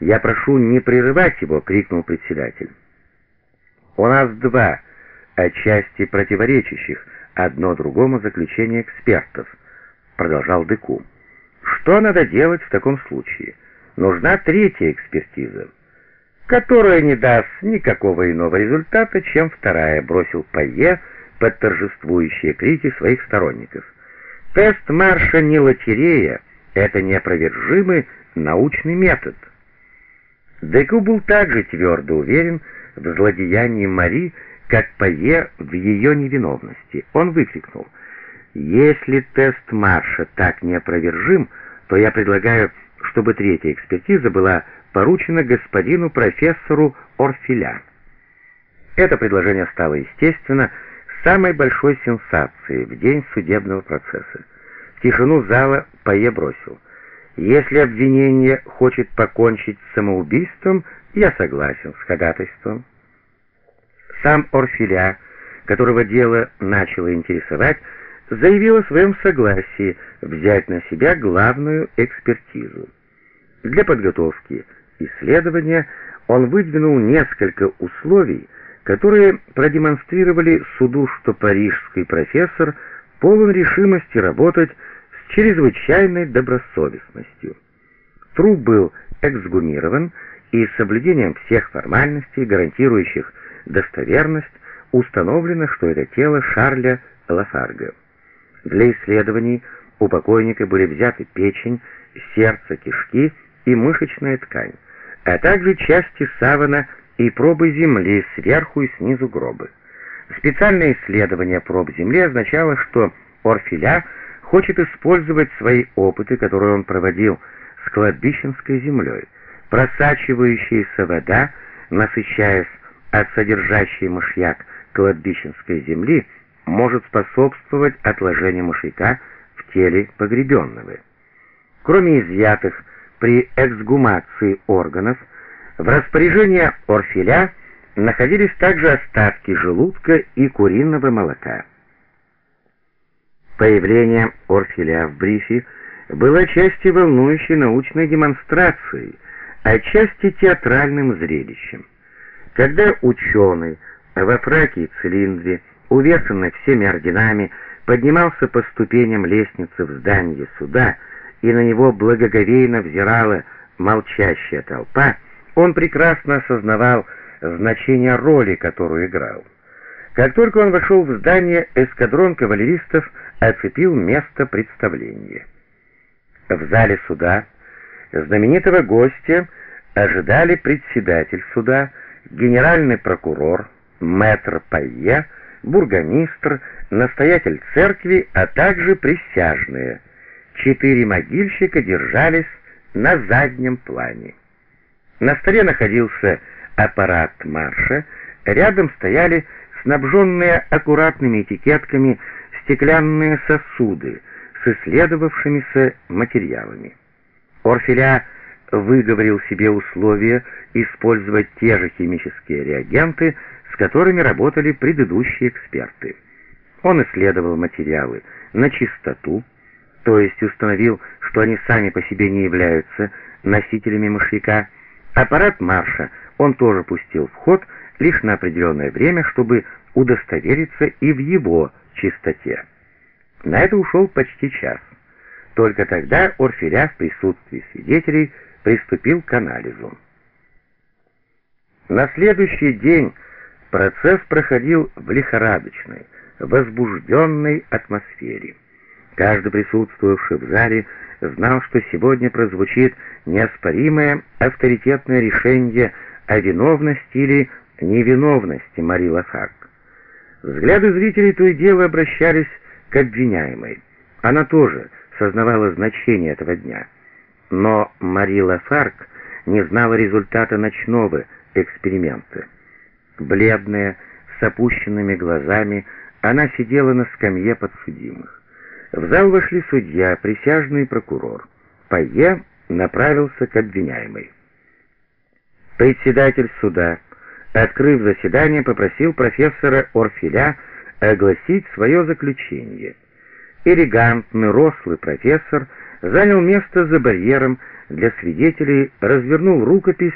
«Я прошу не прерывать его!» — крикнул председатель. «У нас два, отчасти противоречащих одно другому заключения экспертов», — продолжал Деку. «Что надо делать в таком случае? Нужна третья экспертиза, которая не даст никакого иного результата, чем вторая», — бросил Пайе под торжествующие крики своих сторонников. «Тест марша не лотерея, это неопровержимый научный метод». Деку был также твердо уверен в злодеянии Мари, как Пае в ее невиновности. Он выкрикнул, «Если тест Марша так неопровержим, то я предлагаю, чтобы третья экспертиза была поручена господину профессору Орфиля». Это предложение стало, естественно, самой большой сенсацией в день судебного процесса. В тишину зала Пае бросил, «Если обвинение хочет покончить с самоубийством, я согласен с ходатайством». Сам Орфиля, которого дело начало интересовать, заявил о своем согласии взять на себя главную экспертизу. Для подготовки исследования он выдвинул несколько условий, которые продемонстрировали суду, что парижский профессор полон решимости работать чрезвычайной добросовестностью. Труп был эксгумирован и с соблюдением всех формальностей, гарантирующих достоверность, установлено, что это тело Шарля Лафарга. Для исследований у покойника были взяты печень, сердце, кишки и мышечная ткань, а также части савана и пробы земли сверху и снизу гроба. Специальное исследование проб земли означало, что Орфиля хочет использовать свои опыты, которые он проводил с кладбищенской землей. Просачивающаяся вода, насыщаясь от содержащей мышьяк кладбищенской земли может способствовать отложению мышьяка в теле погребенного. Кроме изъятых при эксгумации органов, в распоряжении Орфеля находились также остатки желудка и куриного молока. Появление Орфеля в брифе было отчасти волнующей научной демонстрацией, отчасти театральным зрелищем. Когда ученый во фраке и цилиндре, увешанный всеми орденами, поднимался по ступеням лестницы в здание суда, и на него благоговейно взирала молчащая толпа, он прекрасно осознавал значение роли, которую играл. Как только он вошел в здание, эскадрон кавалеристов оцепил место представления. В зале суда знаменитого гостя ожидали председатель суда, генеральный прокурор, мэтр Пайе, бургомистр, настоятель церкви, а также присяжные. Четыре могильщика держались на заднем плане. На столе находился аппарат марша, рядом стояли снабженные аккуратными этикетками стеклянные сосуды с исследовавшимися материалами. Орфеля выговорил себе условия использовать те же химические реагенты, с которыми работали предыдущие эксперты. Он исследовал материалы на чистоту, то есть установил, что они сами по себе не являются носителями мышьяка. Аппарат Марша он тоже пустил в ход лишь на определенное время, чтобы удостовериться и в его чистоте. На это ушел почти час. Только тогда Орфеля в присутствии свидетелей приступил к анализу. На следующий день процесс проходил в лихорадочной, возбужденной атмосфере. Каждый присутствовавший в зале знал, что сегодня прозвучит неоспоримое авторитетное решение о виновности или невиновности Мари Лафак. Взгляды зрителей то и дело обращались к обвиняемой. Она тоже сознавала значение этого дня. Но Мари Лафарк не знала результата ночного эксперимента. Бледная, с опущенными глазами, она сидела на скамье подсудимых. В зал вошли судья, присяжный прокурор. Пайе направился к обвиняемой. Председатель суда, открыв заседание, попросил профессора Орфиля огласить свое заключение. Элегантный, рослый профессор занял место за барьером, для свидетелей развернул рукопись